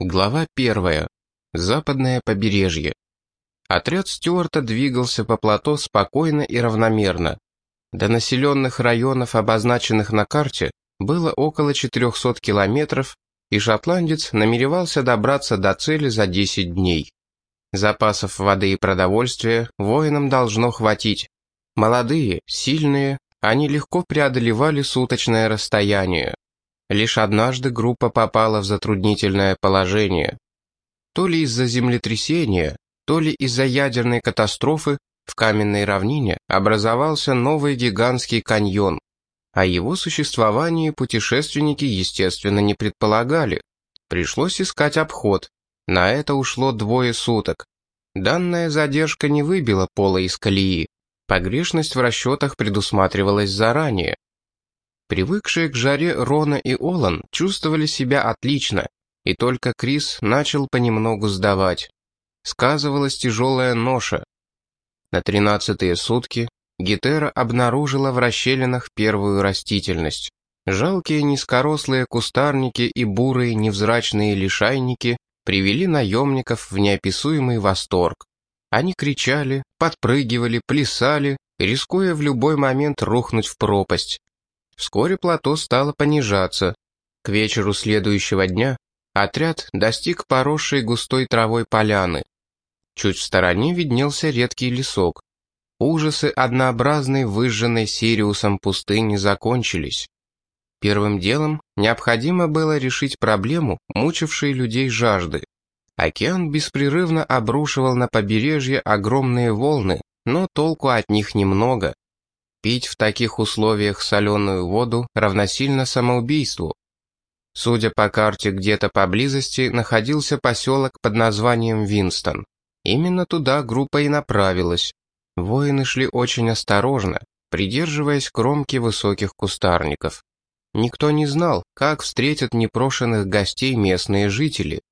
Глава первая. Западное побережье. Отряд Стюарта двигался по плато спокойно и равномерно. До населенных районов, обозначенных на карте, было около 400 километров, и шотландец намеревался добраться до цели за 10 дней. Запасов воды и продовольствия воинам должно хватить. Молодые, сильные, они легко преодолевали суточное расстояние. Лишь однажды группа попала в затруднительное положение. То ли из-за землетрясения, то ли из-за ядерной катастрофы в каменной равнине образовался новый гигантский каньон. О его существовании путешественники, естественно, не предполагали. Пришлось искать обход. На это ушло двое суток. Данная задержка не выбила пола из колеи. Погрешность в расчетах предусматривалась заранее. Привыкшие к жаре Рона и Олан чувствовали себя отлично, и только Крис начал понемногу сдавать. Сказывалась тяжелая ноша. На тринадцатые сутки Гетера обнаружила в расщелинах первую растительность. Жалкие низкорослые кустарники и бурые невзрачные лишайники привели наемников в неописуемый восторг. Они кричали, подпрыгивали, плясали, рискуя в любой момент рухнуть в пропасть. Вскоре плато стало понижаться. К вечеру следующего дня отряд достиг поросшей густой травой поляны. Чуть в стороне виднелся редкий лесок. Ужасы однообразной выжженной Сириусом пустыни закончились. Первым делом необходимо было решить проблему, мучившей людей жажды. Океан беспрерывно обрушивал на побережье огромные волны, но толку от них немного. Пить в таких условиях соленую воду равносильно самоубийству. Судя по карте, где-то поблизости находился поселок под названием Винстон. Именно туда группа и направилась. Воины шли очень осторожно, придерживаясь кромки высоких кустарников. Никто не знал, как встретят непрошенных гостей местные жители.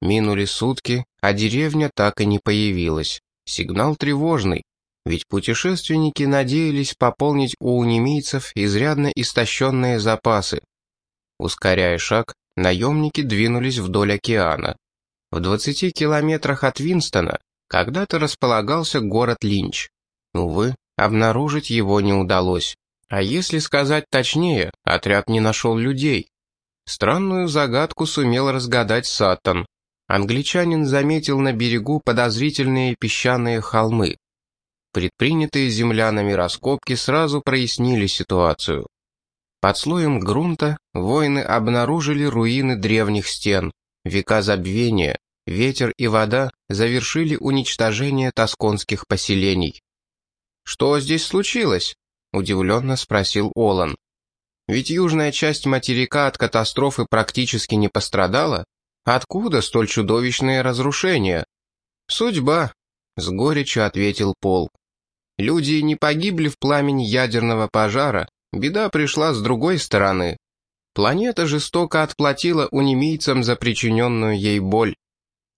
Минули сутки, а деревня так и не появилась. Сигнал тревожный, ведь путешественники надеялись пополнить у унемийцев изрядно истощенные запасы. Ускоряя шаг, наемники двинулись вдоль океана. В 20 километрах от Винстона когда-то располагался город Линч. Увы, обнаружить его не удалось. А если сказать точнее, отряд не нашел людей. Странную загадку сумел разгадать Саттон. Англичанин заметил на берегу подозрительные песчаные холмы. Предпринятые землянами раскопки сразу прояснили ситуацию. Под слоем грунта воины обнаружили руины древних стен. Века забвения, ветер и вода завершили уничтожение тосконских поселений. «Что здесь случилось?» — удивленно спросил Олан. «Ведь южная часть материка от катастрофы практически не пострадала. Откуда столь чудовищные разрушения?» «Судьба», — с горечью ответил Пол. Люди не погибли в пламени ядерного пожара, беда пришла с другой стороны. Планета жестоко отплатила унемийцам за причиненную ей боль.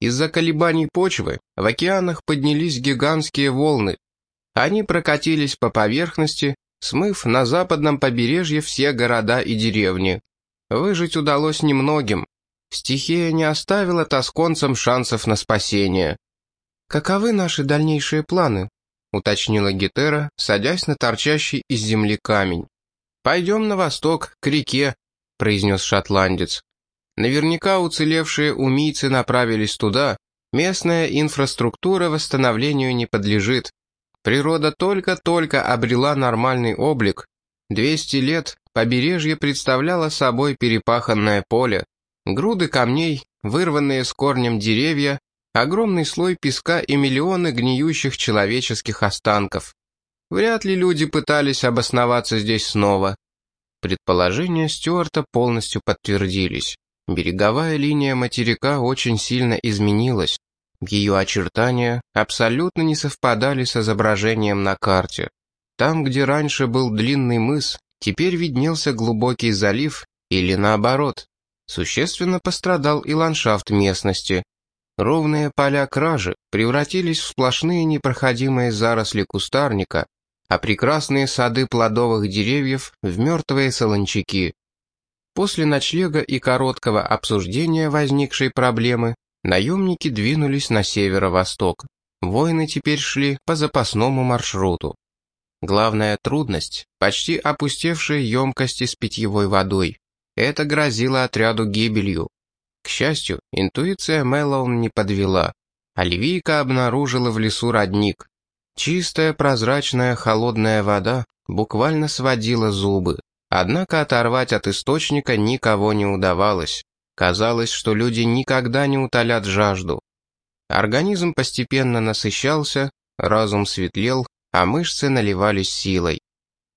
Из-за колебаний почвы в океанах поднялись гигантские волны. Они прокатились по поверхности, смыв на западном побережье все города и деревни. Выжить удалось немногим. Стихия не оставила тосконцам шансов на спасение. «Каковы наши дальнейшие планы?» Уточнила Гетера, садясь на торчащий из земли камень. «Пойдем на восток, к реке», — произнес шотландец. «Наверняка уцелевшие умийцы направились туда. Местная инфраструктура восстановлению не подлежит. Природа только-только обрела нормальный облик. Двести лет побережье представляло собой перепаханное поле. Груды камней, вырванные с корнем деревья, огромный слой песка и миллионы гниющих человеческих останков. Вряд ли люди пытались обосноваться здесь снова. Предположения Стюарта полностью подтвердились. Береговая линия материка очень сильно изменилась. Ее очертания абсолютно не совпадали с изображением на карте. Там, где раньше был длинный мыс, теперь виднелся глубокий залив, или наоборот. Существенно пострадал и ландшафт местности, Ровные поля кражи превратились в сплошные непроходимые заросли кустарника, а прекрасные сады плодовых деревьев в мертвые солончаки. После ночлега и короткого обсуждения возникшей проблемы, наемники двинулись на северо-восток. Воины теперь шли по запасному маршруту. Главная трудность – почти опустевшие емкости с питьевой водой. Это грозило отряду гибелью. К счастью, интуиция Мэллоун не подвела. Оливийка обнаружила в лесу родник. Чистая, прозрачная, холодная вода буквально сводила зубы. Однако оторвать от источника никого не удавалось. Казалось, что люди никогда не утолят жажду. Организм постепенно насыщался, разум светлел, а мышцы наливались силой.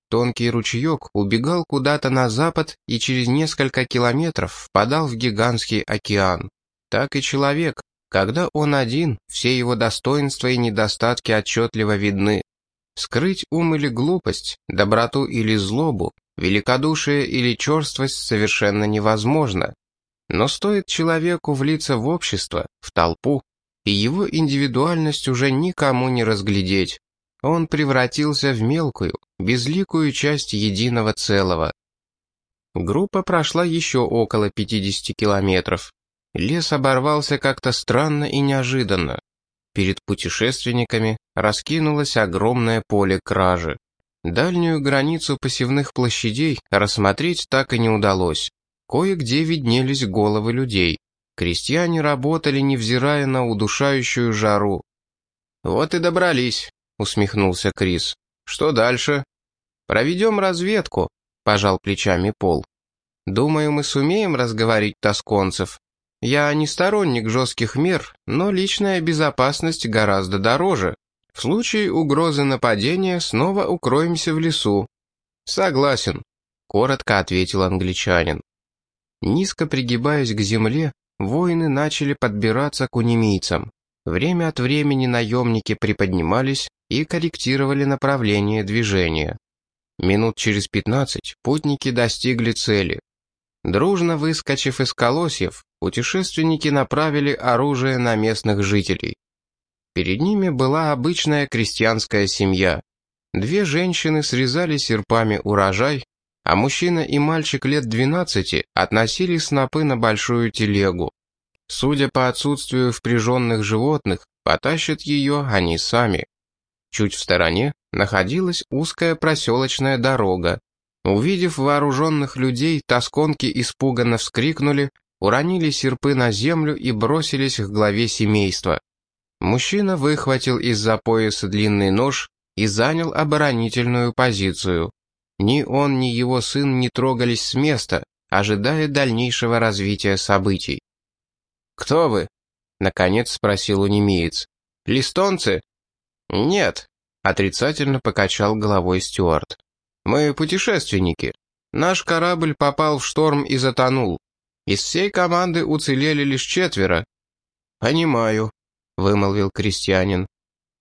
Тонкий ручеек убегал куда-то на запад и через несколько километров впадал в гигантский океан. Так и человек, когда он один, все его достоинства и недостатки отчетливо видны. Скрыть ум или глупость, доброту или злобу Великодушие или черствость совершенно невозможно. Но стоит человеку влиться в общество, в толпу, и его индивидуальность уже никому не разглядеть. Он превратился в мелкую, безликую часть единого целого. Группа прошла еще около 50 километров. Лес оборвался как-то странно и неожиданно. Перед путешественниками раскинулось огромное поле кражи. Дальнюю границу посевных площадей рассмотреть так и не удалось. Кое-где виднелись головы людей. Крестьяне работали, невзирая на удушающую жару. «Вот и добрались», — усмехнулся Крис. «Что дальше?» «Проведем разведку», — пожал плечами Пол. «Думаю, мы сумеем разговорить тосконцев. Я не сторонник жестких мер, но личная безопасность гораздо дороже». В случае угрозы нападения снова укроемся в лесу. Согласен, коротко ответил англичанин. Низко пригибаясь к земле, воины начали подбираться к унемийцам. Время от времени наемники приподнимались и корректировали направление движения. Минут через пятнадцать путники достигли цели. Дружно выскочив из колосьев, путешественники направили оружие на местных жителей. Перед ними была обычная крестьянская семья. Две женщины срезали серпами урожай, а мужчина и мальчик лет 12 относили снопы на большую телегу. Судя по отсутствию впряженных животных, потащат ее они сами. Чуть в стороне находилась узкая проселочная дорога. Увидев вооруженных людей, тосконки испуганно вскрикнули, уронили серпы на землю и бросились к главе семейства. Мужчина выхватил из-за пояса длинный нож и занял оборонительную позицию. Ни он, ни его сын не трогались с места, ожидая дальнейшего развития событий. «Кто вы?» — наконец спросил унемеец. «Листонцы?» «Нет», — отрицательно покачал головой Стюарт. «Мы путешественники. Наш корабль попал в шторм и затонул. Из всей команды уцелели лишь четверо». «Понимаю», вымолвил крестьянин.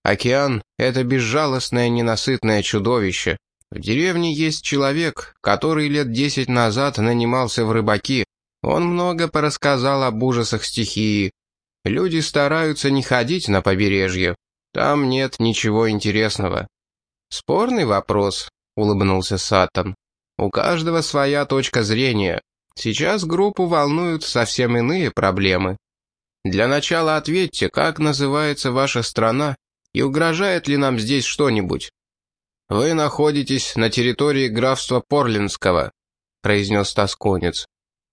«Океан — это безжалостное ненасытное чудовище. В деревне есть человек, который лет десять назад нанимался в рыбаки. Он много порассказал об ужасах стихии. Люди стараются не ходить на побережье. Там нет ничего интересного». «Спорный вопрос», — улыбнулся Саттон. «У каждого своя точка зрения. Сейчас группу волнуют совсем иные проблемы. Для начала ответьте, как называется ваша страна и угрожает ли нам здесь что-нибудь? Вы находитесь на территории графства Порлинского, произнес тосконец.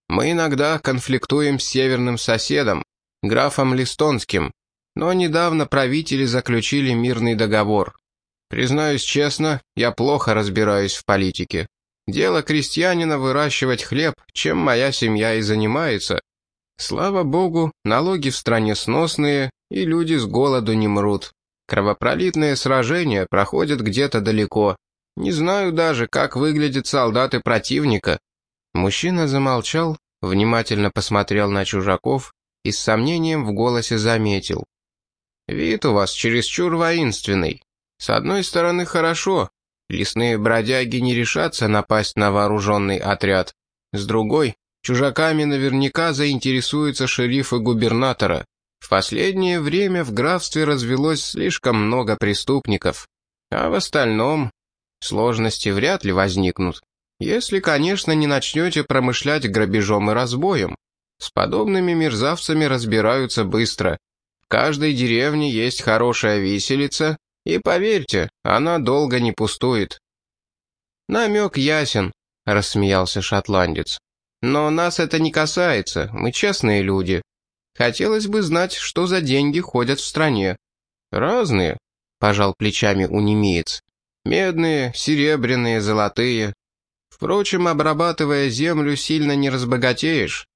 Мы иногда конфликтуем с северным соседом, графом Листонским, но недавно правители заключили мирный договор. Признаюсь честно, я плохо разбираюсь в политике. Дело крестьянина выращивать хлеб, чем моя семья и занимается. Слава богу, налоги в стране сносные, и люди с голоду не мрут. Кровопролитные сражения проходят где-то далеко. Не знаю даже, как выглядят солдаты противника». Мужчина замолчал, внимательно посмотрел на чужаков и с сомнением в голосе заметил. «Вид у вас чересчур воинственный. С одной стороны, хорошо. Лесные бродяги не решатся напасть на вооруженный отряд. С другой, Чужаками наверняка заинтересуются шерифы губернатора. В последнее время в графстве развелось слишком много преступников. А в остальном сложности вряд ли возникнут. Если, конечно, не начнете промышлять грабежом и разбоем. С подобными мерзавцами разбираются быстро. В каждой деревне есть хорошая виселица, и поверьте, она долго не пустует. «Намек ясен», — рассмеялся шотландец. «Но нас это не касается, мы честные люди. Хотелось бы знать, что за деньги ходят в стране». «Разные», — пожал плечами унемеец. «Медные, серебряные, золотые. Впрочем, обрабатывая землю, сильно не разбогатеешь».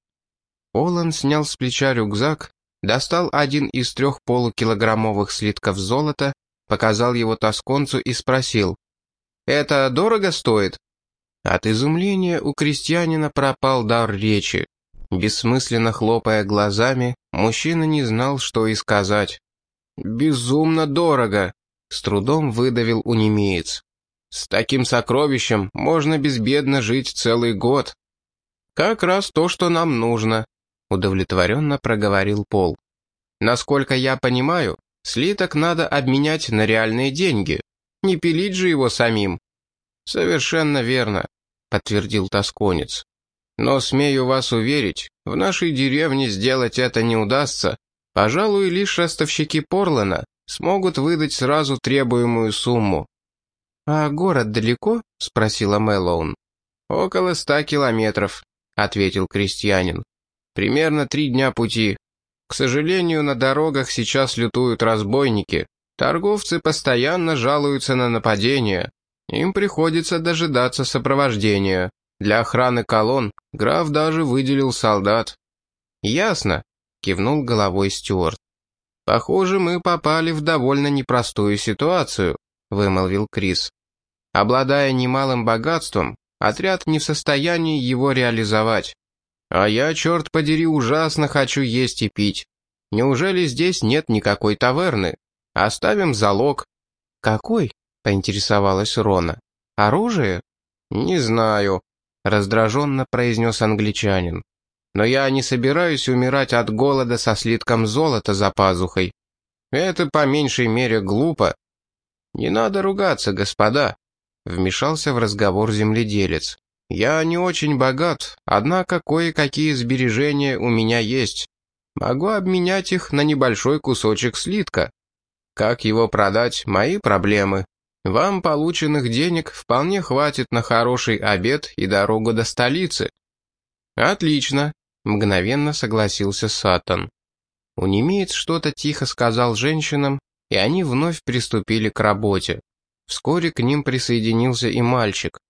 Олан снял с плеча рюкзак, достал один из трех полукилограммовых слитков золота, показал его тосконцу и спросил. «Это дорого стоит?» От изумления у крестьянина пропал дар речи. Бессмысленно хлопая глазами, мужчина не знал, что и сказать. «Безумно дорого!» — с трудом выдавил унемеец. «С таким сокровищем можно безбедно жить целый год». «Как раз то, что нам нужно», — удовлетворенно проговорил Пол. «Насколько я понимаю, слиток надо обменять на реальные деньги. Не пилить же его самим». «Совершенно верно», — подтвердил тосконец. «Но смею вас уверить, в нашей деревне сделать это не удастся. Пожалуй, лишь ростовщики Порлана смогут выдать сразу требуемую сумму». «А город далеко?» — спросила Мэллоун. «Около ста километров», — ответил крестьянин. «Примерно три дня пути. К сожалению, на дорогах сейчас лютуют разбойники. Торговцы постоянно жалуются на нападения. Им приходится дожидаться сопровождения. Для охраны колонн граф даже выделил солдат. «Ясно», — кивнул головой Стюарт. «Похоже, мы попали в довольно непростую ситуацию», — вымолвил Крис. «Обладая немалым богатством, отряд не в состоянии его реализовать. А я, черт подери, ужасно хочу есть и пить. Неужели здесь нет никакой таверны? Оставим залог». «Какой?» — поинтересовалась Рона. «Оружие?» «Не знаю», — раздраженно произнес англичанин. «Но я не собираюсь умирать от голода со слитком золота за пазухой. Это по меньшей мере глупо». «Не надо ругаться, господа», — вмешался в разговор земледелец. «Я не очень богат, однако кое-какие сбережения у меня есть. Могу обменять их на небольшой кусочек слитка. Как его продать — мои проблемы. Вам полученных денег вполне хватит на хороший обед и дорогу до столицы». «Отлично», — мгновенно согласился Сатан. Унемеец что-то тихо сказал женщинам, и они вновь приступили к работе. Вскоре к ним присоединился и мальчик.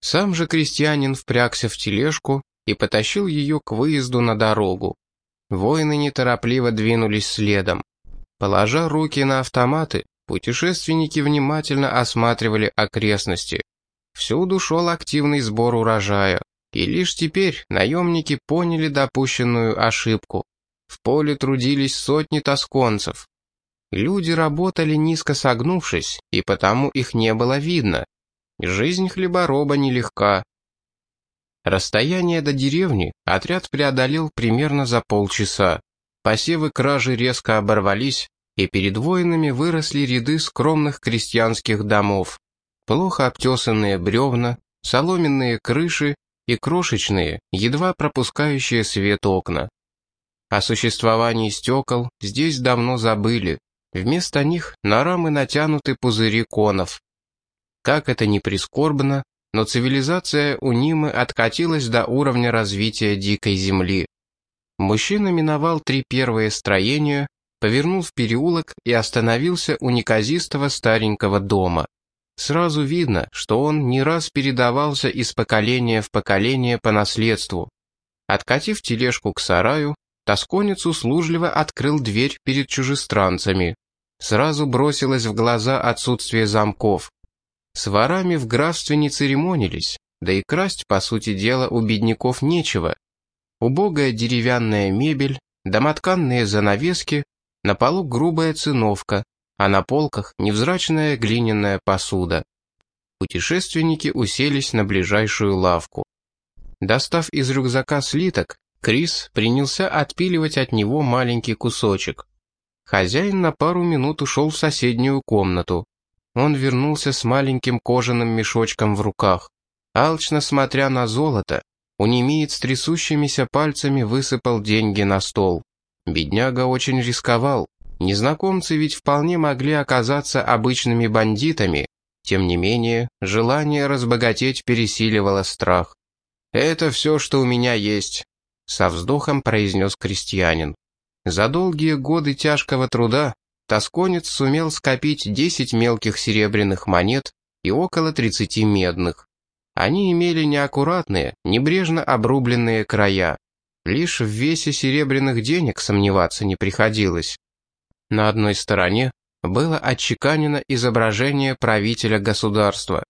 Сам же крестьянин впрягся в тележку и потащил ее к выезду на дорогу. Воины неторопливо двинулись следом. Положа руки на автоматы, Путешественники внимательно осматривали окрестности. Всюду шел активный сбор урожая, и лишь теперь наемники поняли допущенную ошибку. В поле трудились сотни тосконцев. Люди работали низко согнувшись, и потому их не было видно. Жизнь хлебороба нелегка. Расстояние до деревни отряд преодолел примерно за полчаса. Посевы кражи резко оборвались, и перед воинами выросли ряды скромных крестьянских домов. Плохо обтесанные бревна, соломенные крыши и крошечные, едва пропускающие свет окна. О существовании стекол здесь давно забыли. Вместо них на рамы натянуты пузыри конов. Как это ни прискорбно, но цивилизация у Нимы откатилась до уровня развития дикой земли. Мужчина миновал три первые строения, повернул в переулок и остановился у неказистого старенького дома. Сразу видно, что он не раз передавался из поколения в поколение по наследству. Откатив тележку к сараю, тосконец услужливо открыл дверь перед чужестранцами. Сразу бросилось в глаза отсутствие замков. С ворами в графстве не церемонились, да и красть, по сути дела, у бедняков нечего. Убогая деревянная мебель, домотканные занавески, на полу грубая циновка, а на полках невзрачная глиняная посуда. Путешественники уселись на ближайшую лавку. Достав из рюкзака слиток, Крис принялся отпиливать от него маленький кусочек. Хозяин на пару минут ушел в соседнюю комнату. Он вернулся с маленьким кожаным мешочком в руках. Алчно смотря на золото, унемиец трясущимися пальцами высыпал деньги на стол. Бедняга очень рисковал. Незнакомцы ведь вполне могли оказаться обычными бандитами. Тем не менее, желание разбогатеть пересиливало страх. «Это все, что у меня есть», — со вздохом произнес крестьянин. За долгие годы тяжкого труда тосконец сумел скопить 10 мелких серебряных монет и около 30 медных. Они имели неаккуратные, небрежно обрубленные края. Лишь в весе серебряных денег сомневаться не приходилось. На одной стороне было отчеканено изображение правителя государства.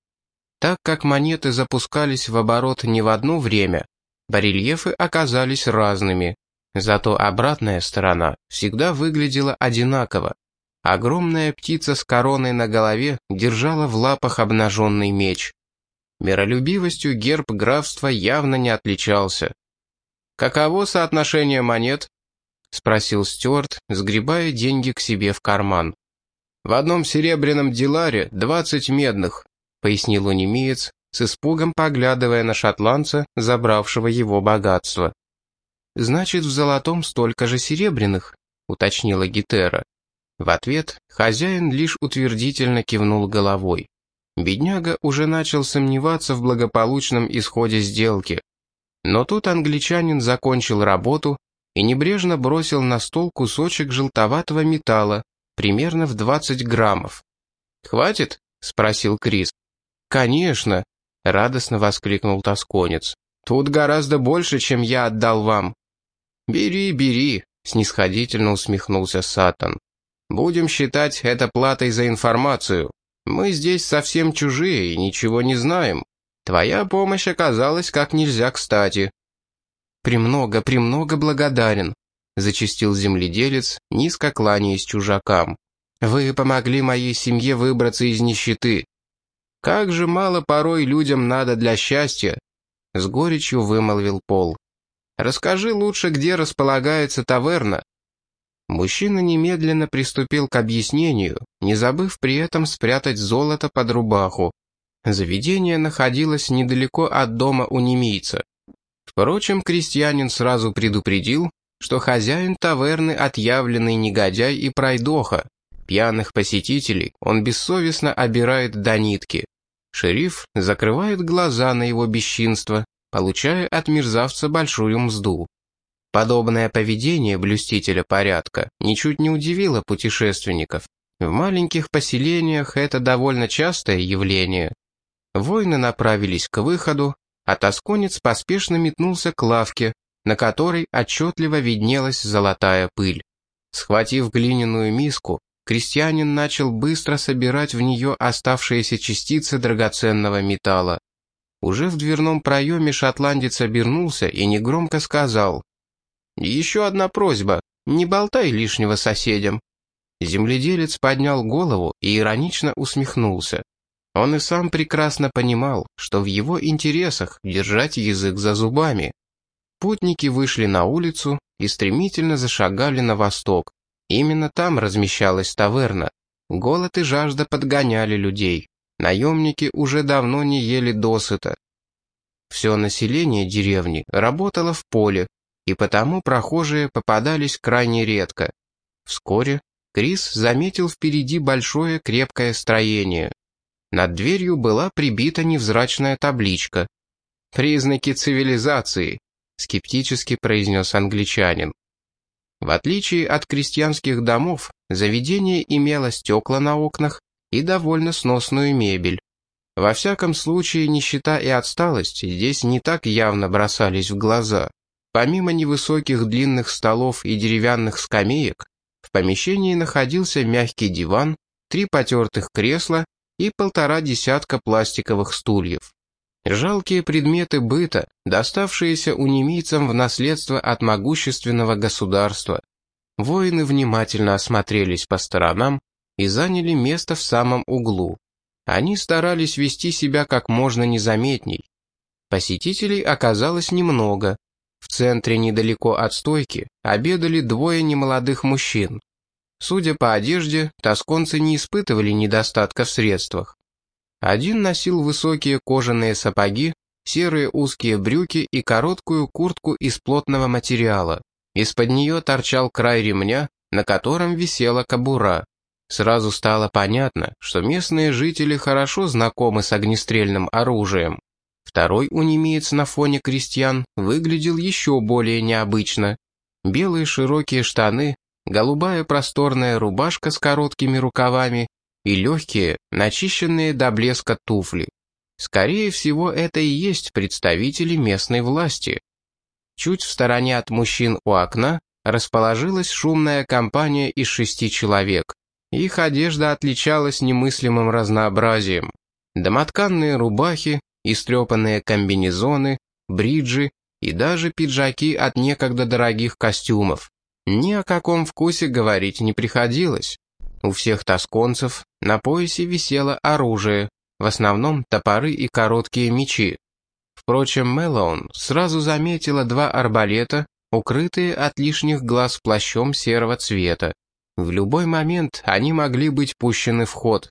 Так как монеты запускались в оборот не в одно время, барельефы оказались разными. Зато обратная сторона всегда выглядела одинаково. Огромная птица с короной на голове держала в лапах обнаженный меч. Миролюбивостью герб графства явно не отличался. «Каково соотношение монет?» — спросил Стюарт, сгребая деньги к себе в карман. «В одном серебряном диларе двадцать медных», — пояснил унемеец, с испугом поглядывая на шотландца, забравшего его богатство. «Значит, в золотом столько же серебряных», — уточнила Гетера. В ответ хозяин лишь утвердительно кивнул головой. Бедняга уже начал сомневаться в благополучном исходе сделки. Но тут англичанин закончил работу и небрежно бросил на стол кусочек желтоватого металла, примерно в 20 граммов. «Хватит?» — спросил Крис. «Конечно!» — радостно воскликнул тосконец. «Тут гораздо больше, чем я отдал вам». «Бери, бери», — снисходительно усмехнулся Сатан. «Будем считать это платой за информацию. Мы здесь совсем чужие и ничего не знаем. Твоя помощь оказалась как нельзя кстати». «Премного, премного благодарен», — зачастил земледелец, низко кланяясь чужакам. «Вы помогли моей семье выбраться из нищеты. Как же мало порой людям надо для счастья», — с горечью вымолвил Пол. Расскажи лучше, где располагается таверна». Мужчина немедленно приступил к объяснению, не забыв при этом спрятать золото под рубаху. Заведение находилось недалеко от дома у немийца. Впрочем, крестьянин сразу предупредил, что хозяин таверны отъявленный негодяй и пройдоха. Пьяных посетителей он бессовестно обирает до нитки. Шериф закрывает глаза на его бесчинство, получая от мерзавца большую мзду. Подобное поведение блюстителя порядка ничуть не удивило путешественников. В маленьких поселениях это довольно частое явление. Воины направились к выходу, а тосконец поспешно метнулся к лавке, на которой отчетливо виднелась золотая пыль. Схватив глиняную миску, крестьянин начал быстро собирать в нее оставшиеся частицы драгоценного металла. Уже в дверном проеме шотландец обернулся и негромко сказал. «Еще одна просьба. Не болтай лишнего соседям». Земледелец поднял голову и иронично усмехнулся. Он и сам прекрасно понимал, что в его интересах держать язык за зубами. Путники вышли на улицу и стремительно зашагали на восток. Именно там размещалась таверна. Голод и жажда подгоняли людей. Наемники уже давно не ели досыта. Все население деревни работало в поле, и потому прохожие попадались крайне редко. Вскоре Крис заметил впереди большое крепкое строение. Над дверью была прибита невзрачная табличка. «Признаки цивилизации», — скептически произнес англичанин. В отличие от крестьянских домов, заведение имело стекла на окнах и довольно сносную мебель. Во всяком случае, нищета и отсталость здесь не так явно бросались в глаза. Помимо невысоких длинных столов и деревянных скамеек, в помещении находился мягкий диван, три потертых кресла и полтора десятка пластиковых стульев. Жалкие предметы быта, доставшиеся у немийцам в наследство от могущественного государства. Воины внимательно осмотрелись по сторонам и заняли место в самом углу. Они старались вести себя как можно незаметней. Посетителей оказалось немного. В центре недалеко от стойки обедали двое немолодых мужчин. Судя по одежде, тосконцы не испытывали недостатка в средствах. Один носил высокие кожаные сапоги, серые узкие брюки и короткую куртку из плотного материала. Из-под нее торчал край ремня, на котором висела кобура. Сразу стало понятно, что местные жители хорошо знакомы с огнестрельным оружием. Второй унемеец на фоне крестьян выглядел еще более необычно. Белые широкие штаны, голубая просторная рубашка с короткими рукавами и легкие, начищенные до блеска туфли. Скорее всего, это и есть представители местной власти. Чуть в стороне от мужчин у окна расположилась шумная компания из шести человек. Их одежда отличалась немыслимым разнообразием. Домотканные рубахи, истрепанные комбинезоны, бриджи и даже пиджаки от некогда дорогих костюмов. Ни о каком вкусе говорить не приходилось. У всех тосконцев на поясе висело оружие, в основном топоры и короткие мечи. Впрочем, Мэллоун сразу заметила два арбалета, укрытые от лишних глаз плащом серого цвета. В любой момент они могли быть пущены в ход.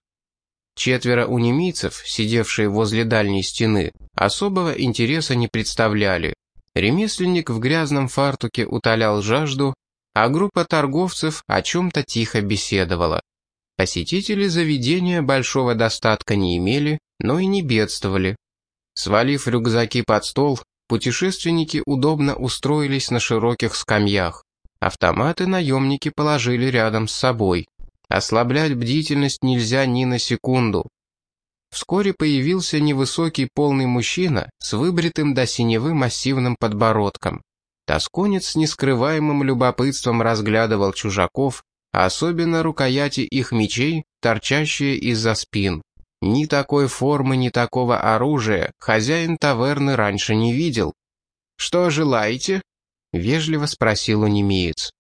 Четверо унемийцев, сидевшие возле дальней стены, особого интереса не представляли. Ремесленник в грязном фартуке утолял жажду, а группа торговцев о чем-то тихо беседовала. Посетители заведения большого достатка не имели, но и не бедствовали. Свалив рюкзаки под стол, путешественники удобно устроились на широких скамьях. Автоматы наемники положили рядом с собой. Ослаблять бдительность нельзя ни на секунду. Вскоре появился невысокий полный мужчина с выбритым до синевы массивным подбородком. Тосконец с нескрываемым любопытством разглядывал чужаков, а особенно рукояти их мечей, торчащие из-за спин. Ни такой формы, ни такого оружия хозяин таверны раньше не видел. «Что желаете?» — вежливо спросил у немеец.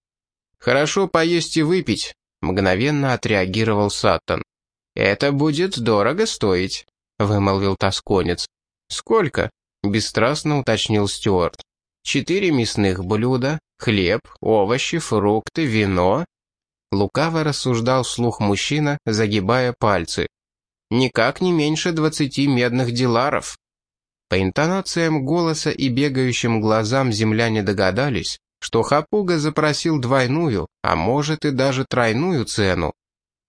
«Хорошо поесть и выпить», — мгновенно отреагировал Саттон. «Это будет дорого стоить», — вымолвил тосконец. «Сколько?» — бесстрастно уточнил Стюарт. «Четыре мясных блюда, хлеб, овощи, фрукты, вино». Лукаво рассуждал вслух мужчина, загибая пальцы никак не меньше двадцати медных диларов. По интонациям голоса и бегающим глазам земляне догадались, что Хапуга запросил двойную, а может и даже тройную цену.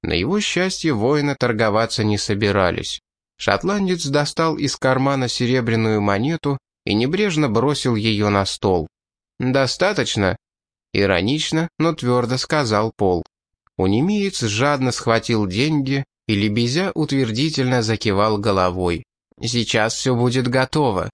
На его счастье воины торговаться не собирались. Шотландец достал из кармана серебряную монету и небрежно бросил ее на стол. «Достаточно?» Иронично, но твердо сказал Пол. Унемеец жадно схватил деньги и Лебезя утвердительно закивал головой. «Сейчас все будет готово»,